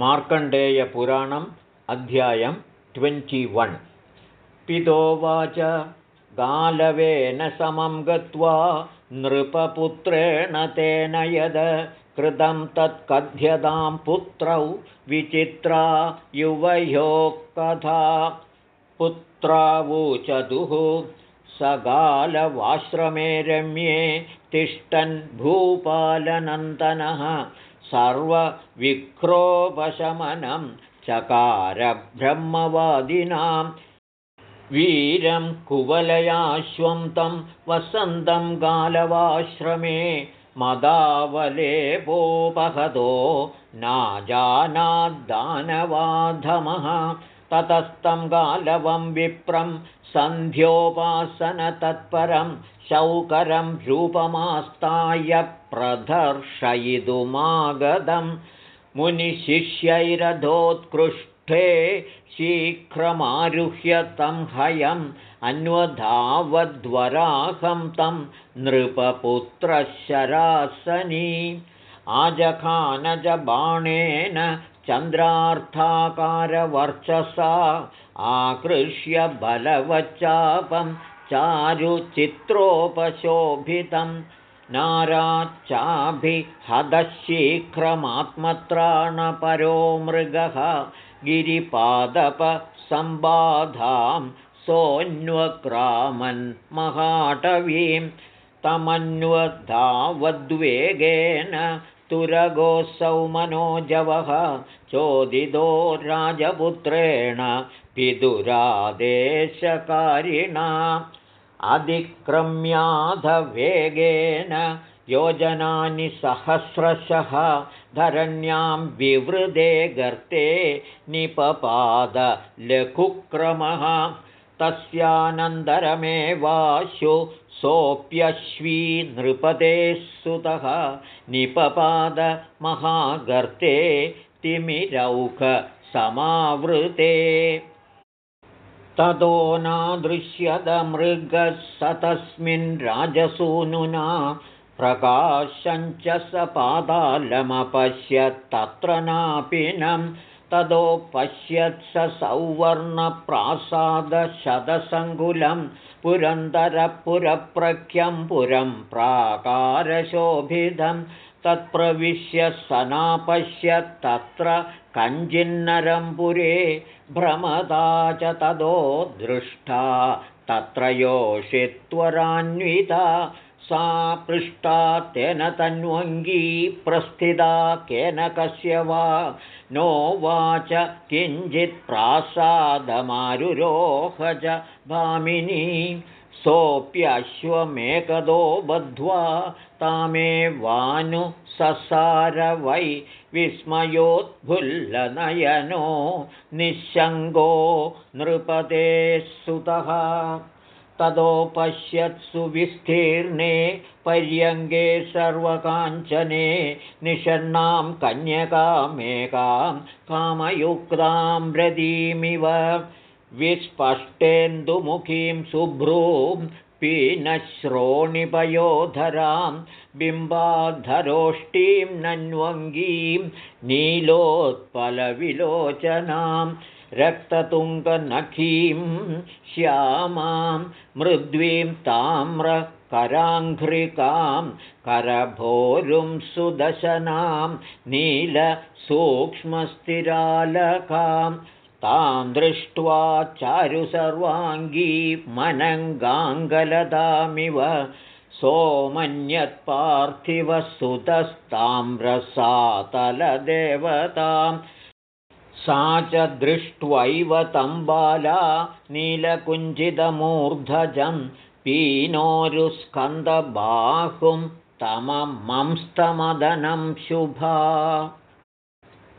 मार्कण्डेयपुराणम् अध्यायं ट्वेण्टिवन् पितोवाच गालवेन समं गत्वा नृपपुत्रेण तेन यद कृतं तत्कथ्यतां पुत्रौ विचित्रा युवयोः कथा। पुत्रावूचतुः सगालवाश्रमे रम्ये तिष्ठन् भूपालनन्दनः सर्वविक्रोपशमनं चकारब्रह्मवादिनां वीरं कुवलयाश्वं तं वसन्तं गालवाश्रमे मदावलेपोपहतो नाजानाद्दानवाधमः ततस्तं गालवं विप्रं सन्ध्योपासनतत्परं शौकरं रूपमास्ताय प्रदर्शयितुमागतं मुनिशिष्यैरधोत्कृष्टे शीघ्रमारुह्य तं हयम् अन्वधावद्वराहं तं नृपपुत्रशरासनी। आजखानजबाणेन चन्द्रार्थाकारवर्चसा आकृष्य बलवच्चापं चारुचित्रोपशोभितं। नाराच्चाभिहदशीघ्रमात्मत्राणपरो मृगः गिरिपादपसम्बाधां सोऽन्वक्रामन्महाटवीं तमन्वधावद्वेगेन तुरगोऽसौ मनोजवः चोदितो राजपुत्रेण पितुरादेशकारिणा। अधिक्रम्याधवेगेन योजनानि सहस्रशः धरण्यां विवृदे गर्ते निपपादलघुक्रमः। तस्यानन्तरमेवाशु सोऽप्यश्वी नृपतेः सुतः निपपादमहागर्ते तिमिरौखसमावृते ततो नादृश्यदमृगः स तस्मिन् राजसूनुना प्रकाशञ्च स पादालमपश्यत्तत्र नापिनं ततो पश्यत्स सौवर्णप्रासादशतसङ्कुलं पुरन्दरपुरप्रख्यं पुरं प्राकारशोभितं तत्प्रविश्य सनापश्यत्तत्र कञ्जिन्नरं पुरे भ्रमदा च ततो दृष्टा तत्र योषित्वरान्विता सा पृष्टा तेन तन्वङ्गी प्रस्थिता केन कस्य वा? नोवाच किञ्चित् प्रासादमारुरोह च भामिनी। सोऽप्यश्वमेकदो बद्ध्वा तामेवानुससार वै विस्मयोद्भुल्लनयनो निःशङ्गो नृपते सुतः ततो पश्यत्सु विस्तीर्णे पर्यङ्गे सर्वकाञ्चने निषण्णां कन्यकामेकां कामयुक्तां व्रतीमिव विस्पष्टेन्दुमुखीं शुभ्रूं पीनश्रोणिपयोधरां बिम्बाधरोष्टीं नन्वङ्गीं नीलोत्पलविलोचनां रक्ततुङ्गनखीं श्यामां मृद्वीं ताम्रकराङ्घ्रिकां करभोरुं सुदशनां नीलसूक्ष्मस्थिरालकां तां दृष्ट्वा चारु सर्वाङ्गी मनङ्गाङ्गलदामिव सोमन्यत्पार्थिवसुतस्ताम्रसातलदेवताम् सा च दृष्ट्वैव तं बाला नीलकुञ्जितमूर्धजं पीनोरुस्कन्दबाहुं तममंस्तमदनं शुभा।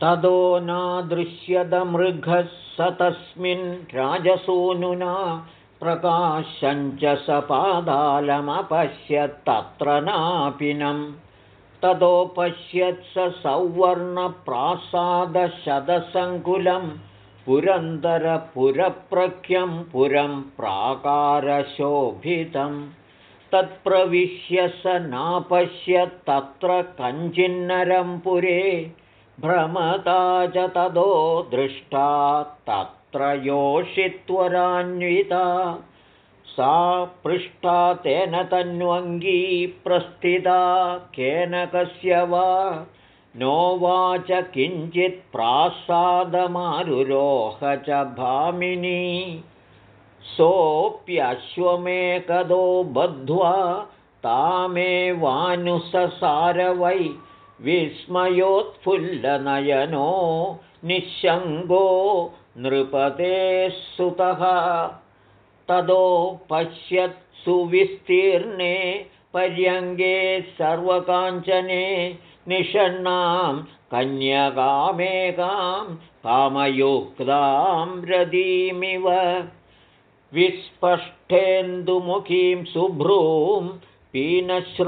ततो नादृश्यदमृगः स तस्मिन् राजसूनुना प्रकाशञ्च स पादालमपश्यत्तत्र नापिनम् ततो पश्यत्स सौवर्णप्रासादशतसङ्कुलं पुरन्दरपुरप्रख्यं पुरं प्राकारशोभितं। तत्प्रविश्य स नापश्यत्तत्र कञ्चिन्नरं पुरे भ्रमता च तदो दृष्टा तत्र योषित्वरान्विता सा पृष्ठा तेन तन्वङ्गी प्रस्थिता केन कस्य वा? नोवाच किञ्चित् प्रासादमारुरोह च भामिनी। सोऽप्यश्वमेकदो बद्ध्वा तामेवानुससार वै विस्मयोत्फुल्लनयनो निःशङ्गो नृपतेः सुतः तदो पश्यत् सुविस्तीर्णे पर्यङ्गे सर्वकाञ्चने निषण्णां कन्यकामेकां कामयुक्तां रदीमिव विस्पष्टेन्दुमुखीं शुभ्रूं पीनश्रोणिपयोधरां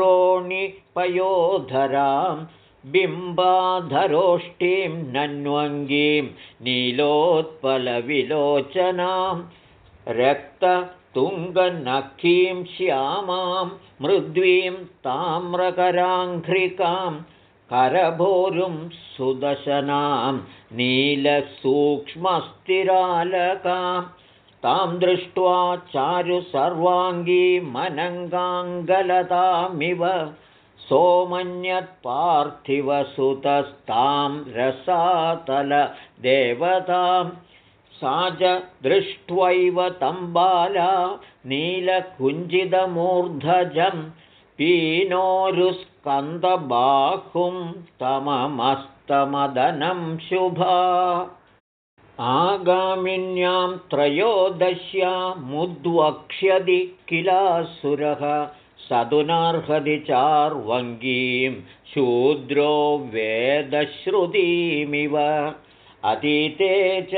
बिम्बाधरोष्टिं नन्वङ्गीं नीलोत्पलविलोचनां रक्ततुङ्गनखीं श्यामां मृद्वीं ताम्रकराङ्घ्रिकां करभोरुं सुदशनां नीलसूक्ष्मस्तिरालकां तां दृष्ट्वा चारु सर्वाङ्गीमनङ्गाङ्गलतामिव सोमन्यत्पार्थिवसुतस्तां रसातलदेवतां सा च दृष्ट्वैव तं बाला नीलकुञ्जितमूर्धजं पीनोरुस्कन्दबाहुं तममस्तमदनं शुभा। आगामिन्यां त्रयोदश्यामुद्वक्ष्यदि किलासुरः सदुनार्हति चार्वङ्गीं शूद्रो वेदश्रुतीमिव अतीते च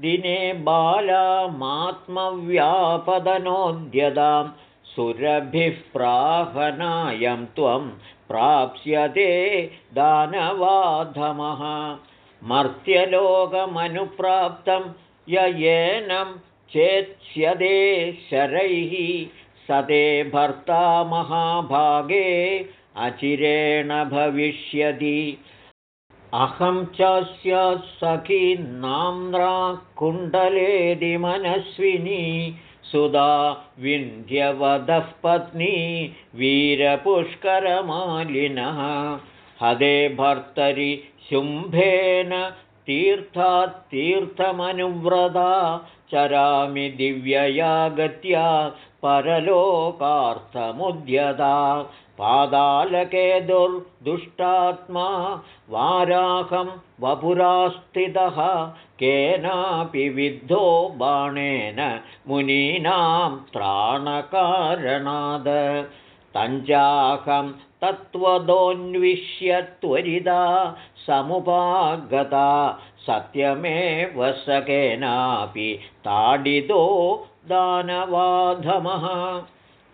दिने बालामात्मव्यापदनोद्यतां सुरभिः प्राहनायं त्वं प्राप्स्यते दानवाधमः। मर्त्यलोकमनुप्राप्तं येनं चेत्स्यदे शरैः स ते भर्ता महाभागे अचिरेण भविष्यति अहं चास्य सखी नाम्रा कुण्डलेदिमनस्विनी सुधा विन्ध्यवदः पत्नी वीरपुष्करमालिनः। हदे भर्तरि शुम्भेन तीर्थात्तीर्थमनुव्रता चरामि दिव्यया गत्या परलोकार्थमुद्यता पादालके दुर्दुष्टात्मा वाराहं वपुरास्थितः केनापि विद्धो बाणेन मुनीनां त्राणकारणाद। तञ्चाहं तत्त्वदोन्विष्य त्वरिदा समुपागता सत्यमेव स केनापि ताडितो दानवाधमः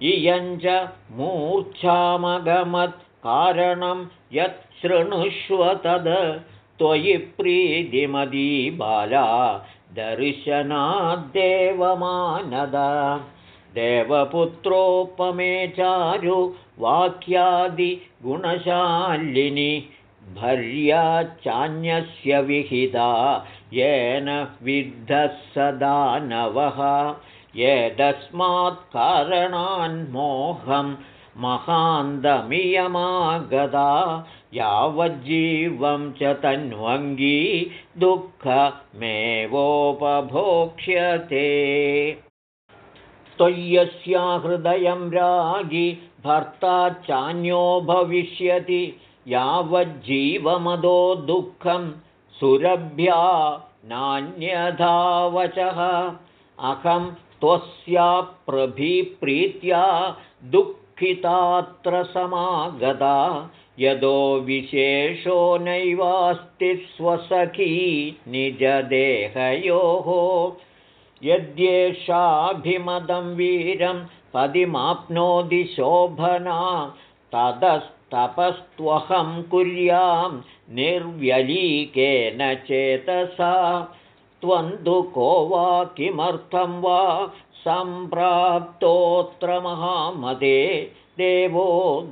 इयञ्च मूर्च्छामगमत्कारणं यत् शृणुष्व तद्। त्वयि प्रीतिमदी बाला दर्शनाद्देवमानद। देवपुत्रोपमे चारु वाक्यादिगुणशालिनि भर्या चान्यस्य विहिता येन विद्धः स दानवः यदस्मात् कारणान्मोहं महान्तमियमागता यावज्जीवं च तन्वङ्गी दुःखमेवोपभोक्ष्यते। त्वय्यस्या हृदयं रागि भर्ता चान्यो भविष्यति यावज्जीवमदो दुःखं सुरभ्या नान्यधावचः अहं त्वस्याप्रभिप्रीत्या दुःखितात्र समागता यदो विशेषो नैवास्ति स्वसखी निजदेहयोः। यद्येषाभिमदं वीरं पदिमाप्नोति शोभना ततस्तपस्त्वहं कुर्यां निर्व्यलीकेन चेतसा त्वं तु को वा किमर्थं वा सम्प्राप्तोऽत्र महामते देवो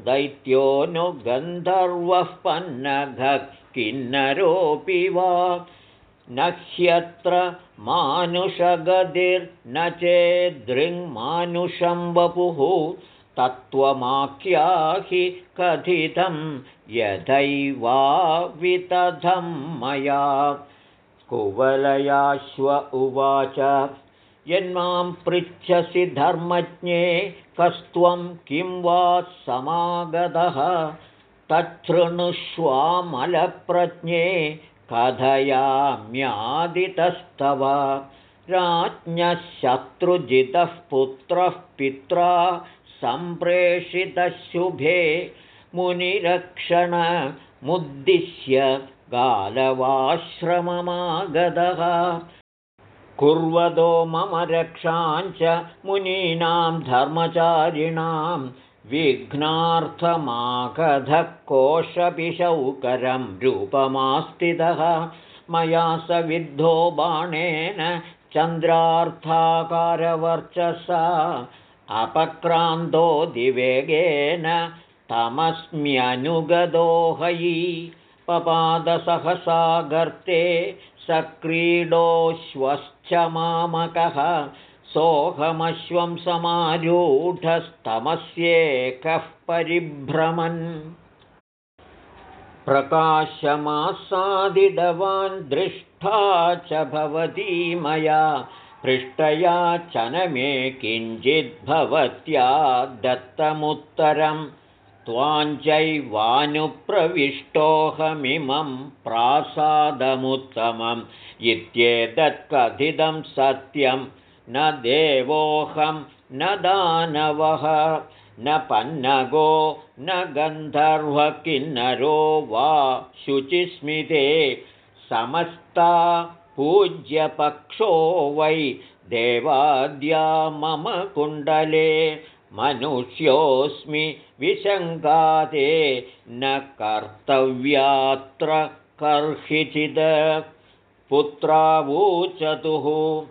दैत्योऽनुगन्धर्वः पन्नघ किन्नरोऽपि वा। न ह्यत्र मानुषगतिर्न चेदृङ्मानुषं वपुः तत्त्वमाख्याहि कथितं यथैवावितथं मया कुवलयाश्व उवाच यन्मां पृच्छसि धर्मज्ञे कस्त्वं किं वा समागतः? तच्छृणुष्वामलप्रज्ञे कथयाम्यादितस्तव। राज्ञः शत्रुजितः पुत्रः पित्रा सम्प्रेषितशुभे मुनिरक्षणमुद्दिश्य गालवाश्रममागतः कुर्वतो मम रक्षाञ्च मुनीनां धर्मचारिणां विघ्नार्थमागधः कोशपिशौकरं रूपमास्तितः। मया स विद्धो बाणेन चन्द्रार्थाकारवर्चसा। अपक्रान्तो दिवेगेन तमस्म्यनुगदो हयि पपादसहसा गर्ते सक्रीडोऽश्वश्च मामकः सोऽहमश्वं समारूढस्तमस्येकः परिभ्रमन्। प्रकाशमासादिडवान् दृष्टा च भवती मया पृष्टया च न मे किञ्चिद्भवत्या दत्तमुत्तरं त्वाञ्चैवानुप्रविष्टोऽहमिमं प्रासादमुत्तमम् इत्येतत्कथितं सत्यं न देवोऽहं न दानवः न पन्नगो न गन्धर्वकिन्नरो वा शुचिस्मिते समस्ता पूज्यपक्षो वै देवाद्या मम कुण्डले मनुष्योऽस्मि विशङ्काते न कर्तव्यात्र कर्हिचिद पुत्रावूचतुः।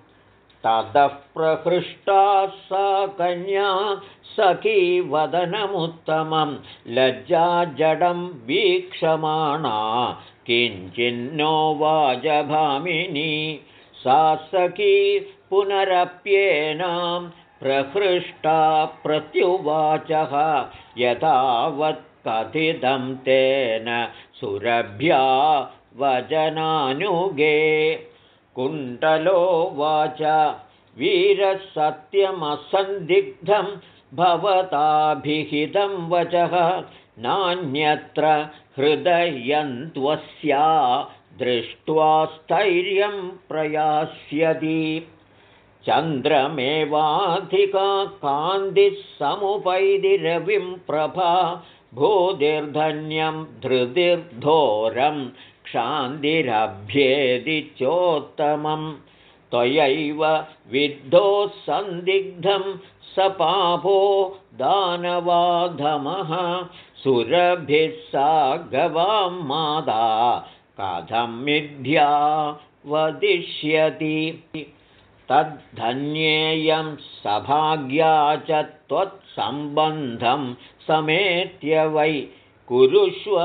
ततः प्रहृष्टा सा कन्या सखीवदनमुत्तमं लज्जाजडं वीक्षमाणा। किञ्चिन्नो वाजभामिनी। सा सखी पुनरप्येनां प्रहृष्टा प्रत्युवाचः यथावत्कथितं तेन सुरभ्या वजनानुगे कुण्डलोवाच वीरसत्यमसन्दिग्धं भवताभिहितं वचः नान्यत्र हृदयन्त्वस्या दृष्ट्वा स्थैर्यं प्रयास्यति चन्द्रमेवाधिका कान्तिः समुपैदिरविं प्रभा भूतिर्धन्यं धृतिर्धोरं क्षान्तिरभ्येदि चोत्तमं त्वयैव विद्धो सन्दिग्धं स पापो दानवाधमः सुरभिः सा गवां मादा कथं मिथ्या वदिष्यति तद्धन्येयं सभाग्या च त्वत्सम्बन्धं समेत्य वै कुरुष्व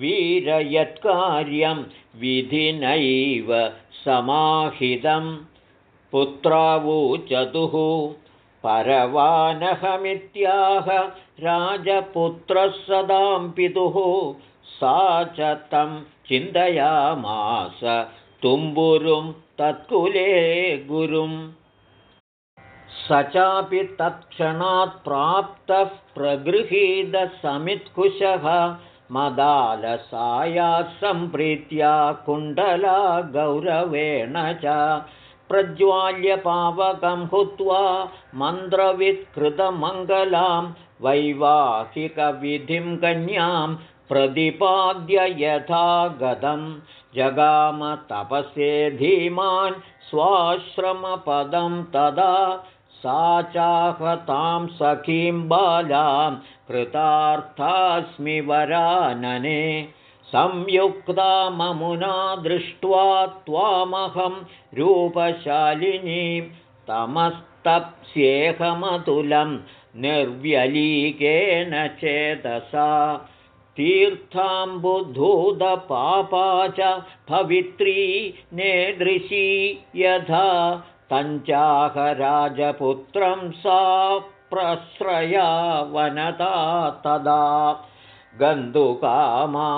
वीरयत्कार्यं विधिनैव समाहितं। पुत्रावूचतुः परवानहमित्याह राजपुत्रः सदां पितुः सा च तं चिन्तयामास तुम्बुरुं तत्कुले गुरुम् स चापि तत्क्षणात् प्राप्तः प्रगृहीतसमित्कुशः मदालसाया सम्प्रीत्या कुण्डला गौरवेण च प्रज्वाल्यपावकं हुत्वा मन्त्रवित्कृतमङ्गलां वैवाहिकविधिं कन्यां प्रतिपाद्य यथा गतं जगामतपसे धीमान् स्वाश्रमपदं तदा सा चाहतां सखीं बालां कृतार्थास्मि वरानने। संयुक्ता ममुना दृष्ट्वा त्वामहं रूपशालिनीं तमस्तप्स्येहमतुलं निर्व्यलीकेन चेतसा तीर्थाम्बुधूतपापा च भवित्री नेदृशी यथा तञ्चाहराजपुत्रं सा प्रश्रया वनता तदा। गन्धुकामा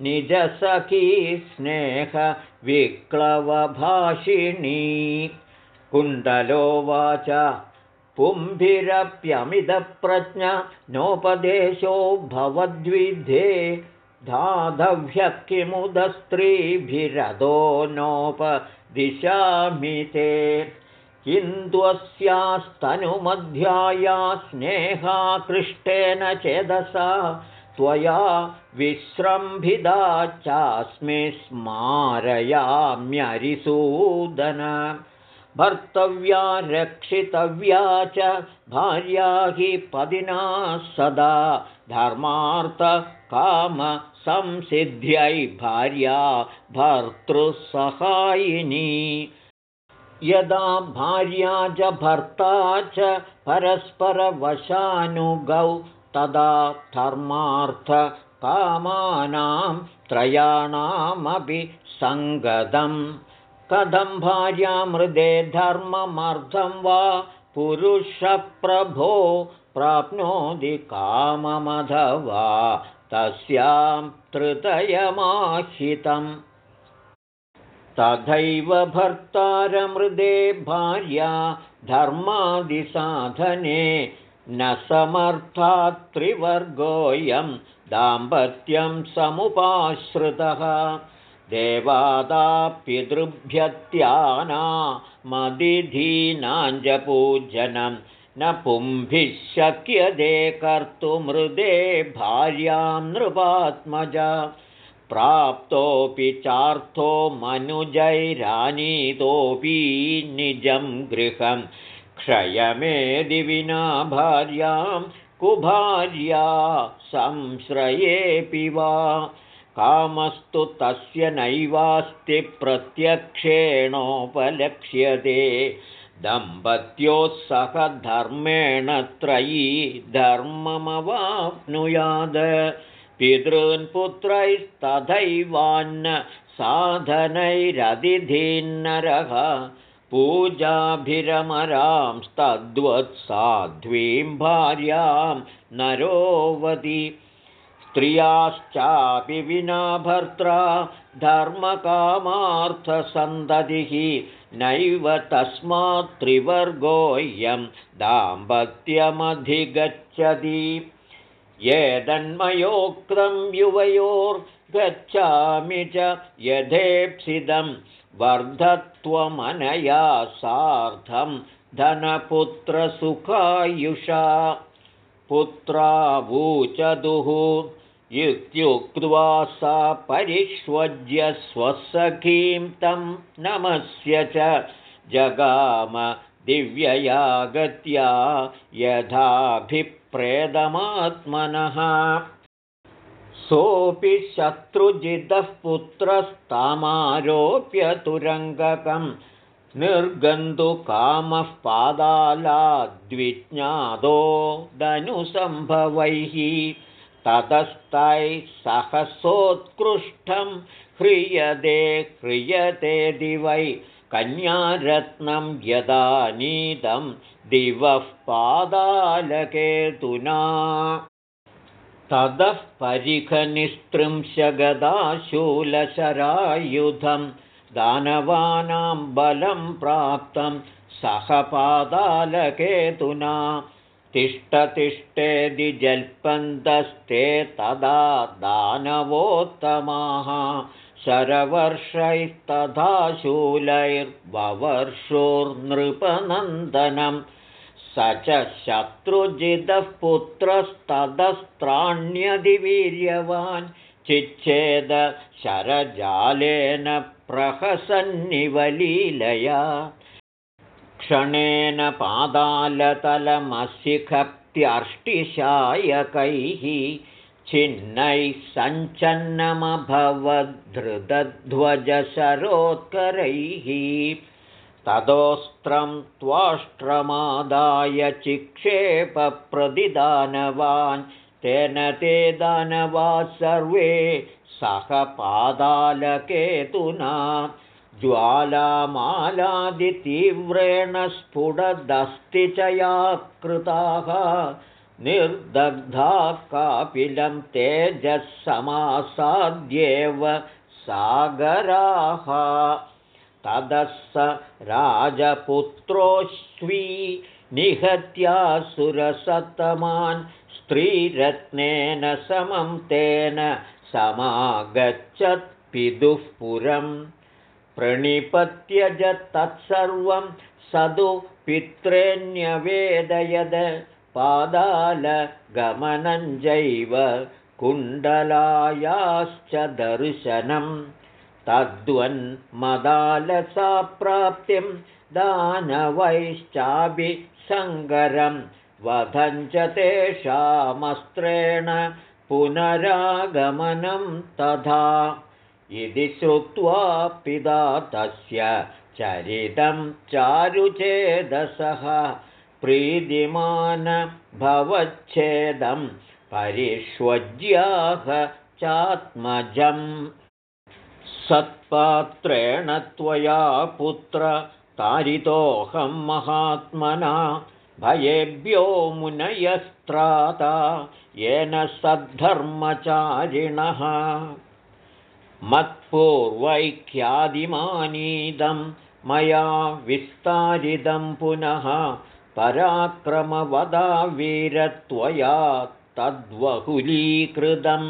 निजसखी स्नेहविक्लवभाषिणी। कुण्डलोवाच पुम्भिरप्यमिदप्रज्ञ नोपदेशो भवद्विधे धाधव्यः किमुदस्त्रीभिरधो नोपदिशामि ते। किन्द्वस्यास्तनुमध्याया स्नेहाकृष्टेन चेदसा त्वया विश्रम्भिदा चास्मि स्मारयाम्यरिसूदन भर्तव्या रक्षितव्या च भार्या हि पदिना सदा धर्मार्थकामसंसिद्ध्यै भार्या भर्तृसहायिनी। यदा भार्या च भर्ता च परस्परवशानुगौ तदा धर्मार्थकामानां त्रयाणामपि सङ्गतम् कथं भार्यामृदे धर्ममर्थं वा पुरुषप्रभो प्राप्नोति काममधवा तस्यां तृतयमाहितम्। तथैव भर्तारमृदे भार्या धर्मादिसाधने न समर्थात्रिवर्गोऽयं दाम्पत्यं समुपाश्रितः देवादाप्यदृभ्यत्यानामदिधीनाञ्जपूजनं न पुंभिः शक्यते कर्तुमृदे भार्यां नृपात्मज। प्राप्तोऽपि चार्थो मनुजैरानीतोऽपि निजं गृहं। क्षयमेदि विना भार्यां कुभार्या संश्रयेऽपि वा कामस्तु तस्य नैवास्ति प्रत्यक्षेणोपलक्ष्यते। दम्पत्योत्सहधर्मेण त्रयी धर्ममवाप्नुयाद। पितॄन्पुत्रैस्तथैवान्न साधनैरधिधीन्नरः। पूजाभिरमरांस्तद्वत्साध्वीं भार्यां नरोवति स्त्रियाश्चापि विना भर्त्रा धर्मकामार्थसन्ततिः नैव तस्मात् त्रिवर्गोऽयं दाम्पत्यमधिगच्छति। येदन्मयोक्तं युवयोर्गच्छामि च यथेप्सितं वर्धत्वमनया सार्धं धनपुत्रसुखायुषा। पुत्रावूचदुः इत्युक्त्वा सा परिष्वज्य स्वसखीं तं नमस्य च जगाम दिव्यया गत्या यथाभिप्रेदमात्मनः सोऽपि शत्रुजितः पुत्रस्तामारोप्य तुरङ्गकं निर्गन्तुकामः पादालाद्विज्ञातो धनुसम्भवैः ततस्तैः सहसोत्कृष्टं ह्रियते ह्रियते दिवै। कन्यारत्नं यदा नीतं दिवः पादालकेतुना। ततः परिखनिस्त्रिंशगदाशूलशरायुधं दानवानां बलं प्राप्तं सह पादालकेतुना तिष्ठतिष्ठेदि जल्पन्तस्ते तदा दानवोत्तमाः शरवर्षैस्तथा शूलैर्ववर्षोर्नृपनन्दनं। स च शत्रुजितः पुत्रस्ततस्त्राण्यधिवीर्यवान् चिच्छेद शरजालेन प्रहसन्निवलीलया क्षणेन पादालतलमसिखप्त्यर्ष्टिशायकैः छिन्नैः सञ्चन्नमभवद्धृतध्वजशरोत्करैः ततोऽस्त्रं त्वाष्ट्रमादाय चिक्षेपप्रदिदानवान् तेन ते दानवा सर्वे सह पादालकेतुना ज्वालामालादितीव्रेण स्फुटदस्ति च या कृताः निर्दग्धा कापिलं तेजःसमासाद्येव सागराः। ततः स राजपुत्रोऽश्वी निहत्यासुरसत्तमान् स्त्रीरत्नेन समं तेन समागच्छत्पितुः पुरम् प्रणिपत्यज तत्सर्वं सदु पित्रेण्यवेदयद पादालगमनञ्जैव कुण्डलायाश्च दर्शनं। तद्वन्मदालसाप्राप्तिं दानवैश्चाभिसङ्गरं। वधं च तेषामस्त्रेण पुनरागमनं तथा इति श्रुत्वा पिता तस्य चरितं चारुचेदसः। प्रीतिमान भवच्छेदं परिष्वज्याः चात्मजम् सत्पात्रेण त्वया पुत्र तारितोऽहं महात्मना। भयेभ्यो मुनयस्त्राता येन सद्धर्मचारिणः मत्पूर्वैख्यादिमानीदं मया विस्तारितं पुनः पराक्रमवदावीरत्वया तद्वहुलीकृतं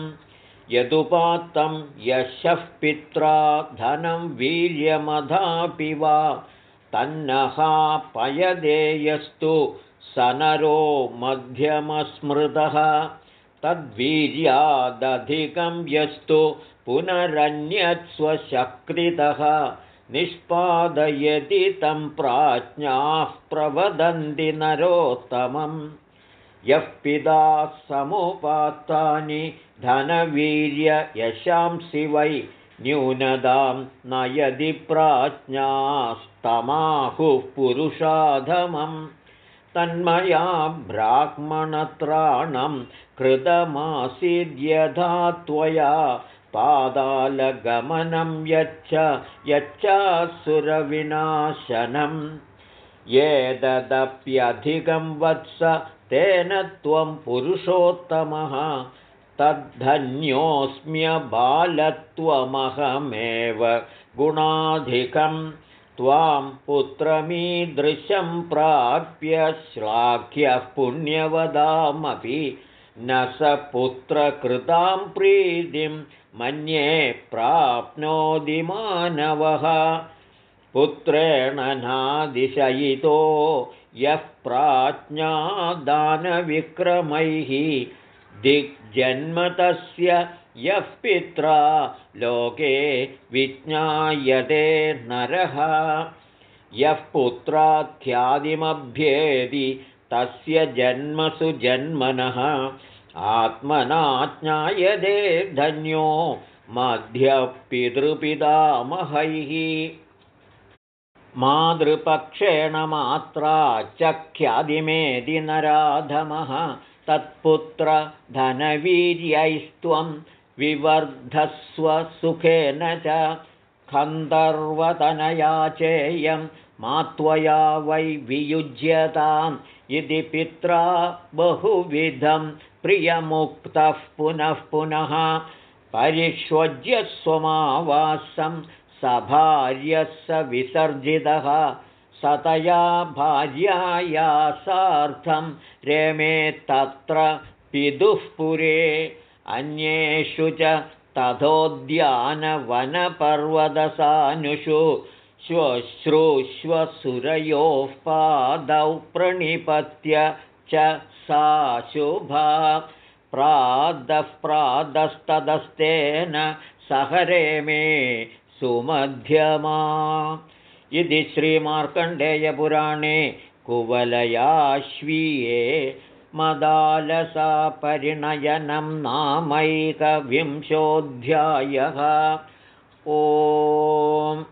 यदुपात्तं यशः पित्रा धनं वीर्यमधापि वा तन्नहापयदेयस्तु स नरो मध्यमस्मृतः तद्वीर्यादधिकं यस्तु पुनरन्यत्स्वशक्तितः निष्पादयति तं प्राज्ञाः प्रवदन्ति नरोत्तमं यः पिता समुपात्तानि धनवीर्ययशांसि वै न्यूनतां नयदि प्राज्ञास्तमाहुः पुरुषाधमं तन्मया ब्राह्मणत्राणं कृतमासीद्यथा त्वया पादालगमनं यच्च यच्चासुरविनाशनम् एतदप्यधिकं वत्स तेन त्वं पुरुषोत्तमः तद्धन्योऽस्म्यबालत्वमहमेव गुणाधिकं त्वां पुत्रमीदृशं प्राप्य श्लाघ्यः पुण्यवदामपि न स पुत्रकृतां प्रीतिं मन्ये प्राप्नोति मानवः। पुत्रेण नादिशयितो यः प्राज्ञादानविक्रमैः दिग्जन्मतस्य यः पित्रा लोके विज्ञायते नरः। यः पुत्राख्यादिमभ्येदि तस्य जन्मसु जन्मनः। आत्मना ज्ञायते धन्यो मध्यपितृपितामहैः। मातृपक्षेण मात्रा चख्यादिमेदि नराधमः। तत्पुत्रधनवीर्यैस्त्वं विवर्धस्व सुखेन च खन्दर्वतनया चेयं मात्वया वै वियुज्यताम् इति पित्रा बहुविधं प्रियमुक्तः पुनः पुनः परिष्वज्य स्वमावासं सभार्यः स विसर्जितः सतया भार्याया सार्धं रेमे तत्र पितुःपुरे अन्येषु च तथोद्यानवनपर्वतसानुषु श्वश्रूश्वसुरयोः पादौ प्रणिपत्य च सा शुभा। प्रातः प्रातस्तदस्तेन सहरे मे सुमध्यमा। इति श्रीमार्कण्डेयपुराणे कुवलयाश्वीये मदालसापरिणयनं नामैकविंशोऽध्यायः। ओ